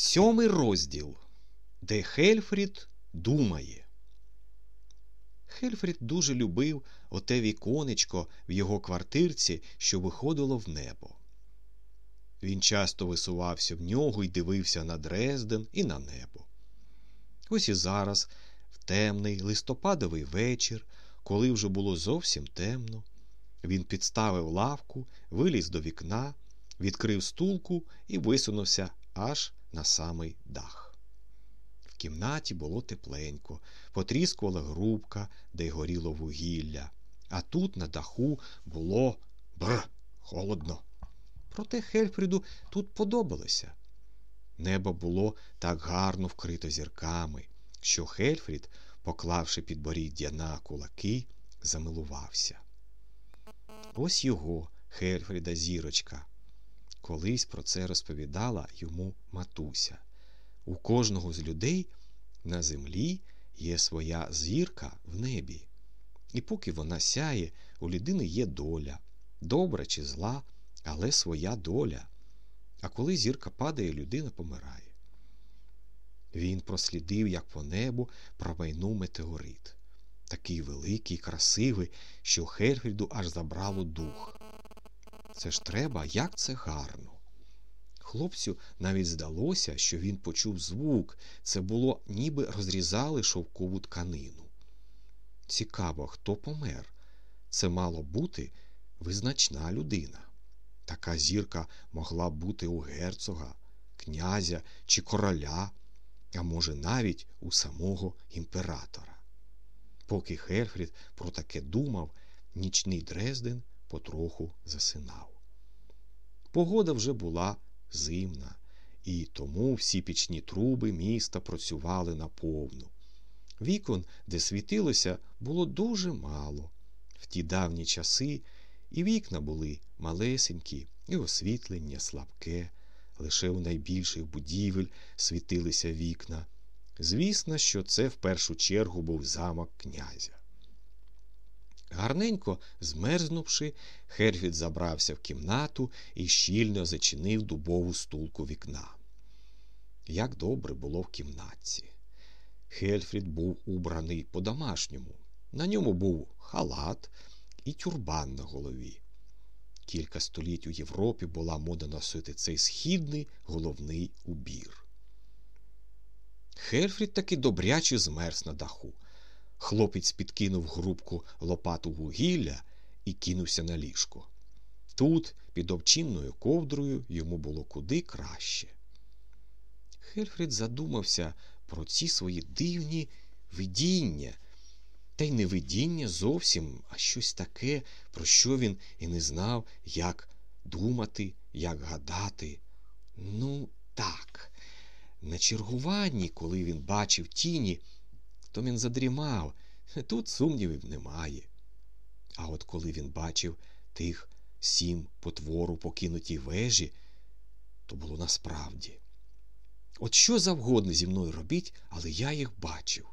Сьомий розділ, де Хельфрід думає. Хельфрід дуже любив оте віконечко в його квартирці, що виходило в небо. Він часто висувався в нього і дивився на Дрезден і на небо. Ось і зараз, в темний листопадовий вечір, коли вже було зовсім темно, він підставив лавку, виліз до вікна, відкрив стулку і висунувся аж на самий дах. В кімнаті було тепленько, потріскувала грубка, де й горіло вугілля, а тут на даху було бр, холодно. Проте Хельфріду тут подобалося. Небо було так гарно вкрито зірками, що Хельфрід, поклавши підборіддя на кулаки, замилувався. Ось його, Хельфріда, зірочка. Колись про це розповідала йому матуся. У кожного з людей на землі є своя зірка в небі. І поки вона сяє, у людини є доля, добра чи зла, але своя доля. А коли зірка падає, людина помирає. Він прослідив, як по небу промайнув метеорит. Такий великий, красивий, що Хельфріду аж забрало дух. Це ж треба, як це гарно. Хлопцю навіть здалося, що він почув звук, це було, ніби розрізали шовкову тканину. Цікаво, хто помер. Це мало бути визначна людина. Така зірка могла бути у герцога, князя чи короля, а може, навіть у самого імператора. Поки Херфрід про таке думав, нічний Дрезден потроху засинав. Погода вже була зимна, і тому всі пічні труби міста працювали наповну. Вікон, де світилося, було дуже мало. В ті давні часи і вікна були малесенькі, і освітлення слабке, лише у найбільших будівель світилися вікна. Звісно, що це в першу чергу був замок князя. Гарненько змерзнувши, Херфід забрався в кімнату і щільно зачинив дубову стулку вікна. Як добре було в кімнатці. Хельфрід був убраний по-домашньому. На ньому був халат і тюрбан на голові. Кілька століть у Європі була мода носити цей східний головний убір. Хельфрід таки добряче змерз на даху. Хлопець підкинув грубку лопату вугілля і кинувся на ліжко. Тут, під овчинною ковдрою, йому було куди краще. Хельфрід задумався про ці свої дивні видіння, та й не видіння зовсім, а щось таке, про що він і не знав, як думати, як гадати. Ну, так, на чергуванні, коли він бачив тіні, то він задрімав, тут сумнівів немає. А от коли він бачив тих сім потвору покинутій вежі, то було насправді. От що завгодно зі мною робіть, але я їх бачив.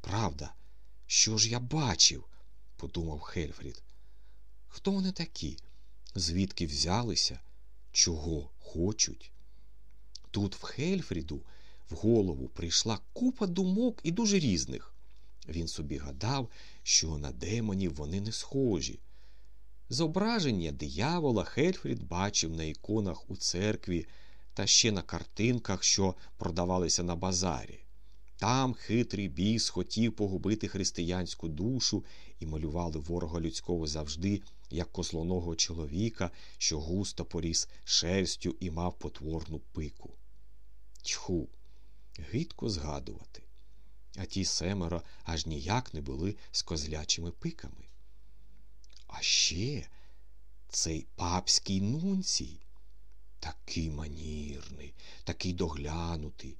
Правда, що ж я бачив? подумав Хельфрід. Хто вони такі? Звідки взялися? Чого хочуть? Тут в Хельфріду в голову прийшла купа думок і дуже різних. Він собі гадав, що на демонів вони не схожі. Зображення диявола Хельфрід бачив на іконах у церкві та ще на картинках, що продавалися на базарі. Там хитрий біс хотів погубити християнську душу і малювали ворога людського завжди, як козлоного чоловіка, що густо поріс шерстю і мав потворну пику. Тьху, гидко згадувати. А ті семеро аж ніяк не були з козлячими пиками. А ще цей папський нунцій, такий манірний, такий доглянутий.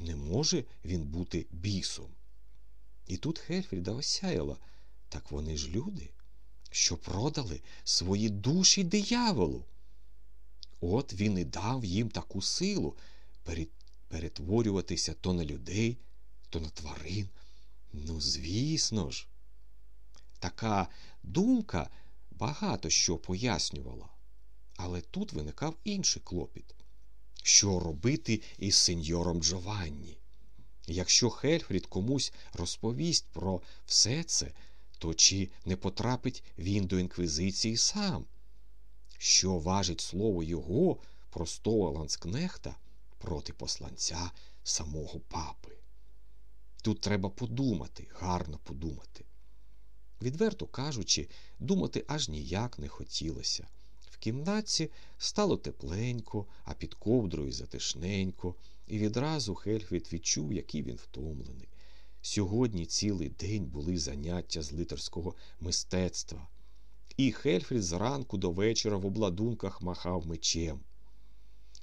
Не може він бути бісом. І тут Хельфріда осяяла, так вони ж люди, що продали свої душі дияволу. От він і дав їм таку силу перетворюватися то на людей, то на тварин. Ну, звісно ж. Така думка багато що пояснювала. Але тут виникав інший клопіт. що робити із сеньором Джованні. Якщо Хельфрід комусь розповість про все це, то чи не потрапить він до інквізиції сам? Що важить слово його, простого ланскнехта, проти посланця самого папи? Тут треба подумати, гарно подумати. Відверто кажучи, думати аж ніяк не хотілося. В кімнатці стало тепленько, а під ковдрою затишненько, і відразу Хельфрід відчув, який він втомлений. Сьогодні цілий день були заняття з литерського мистецтва, і Хельфрід зранку до вечора в обладунках махав мечем.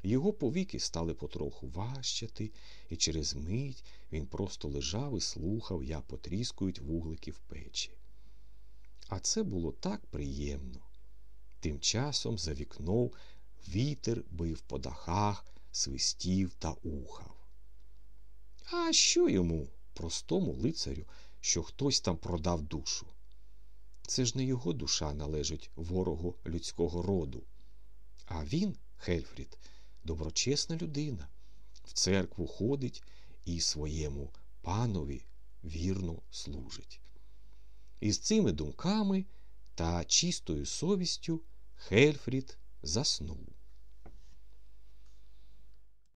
Його повіки стали потроху важчати, і через мить він просто лежав і слухав, як потріскують вуглики в печі. А це було так приємно. Тим часом за вікном вітер бив по дахах, свистів та ухав. А що йому, простому лицарю, що хтось там продав душу? Це ж не його душа належить ворогу людського роду. А він, Хельфрід, доброчесна людина, в церкву ходить і своєму панові вірно служить. І з цими думками та чистою совістю Хельфрід заснув.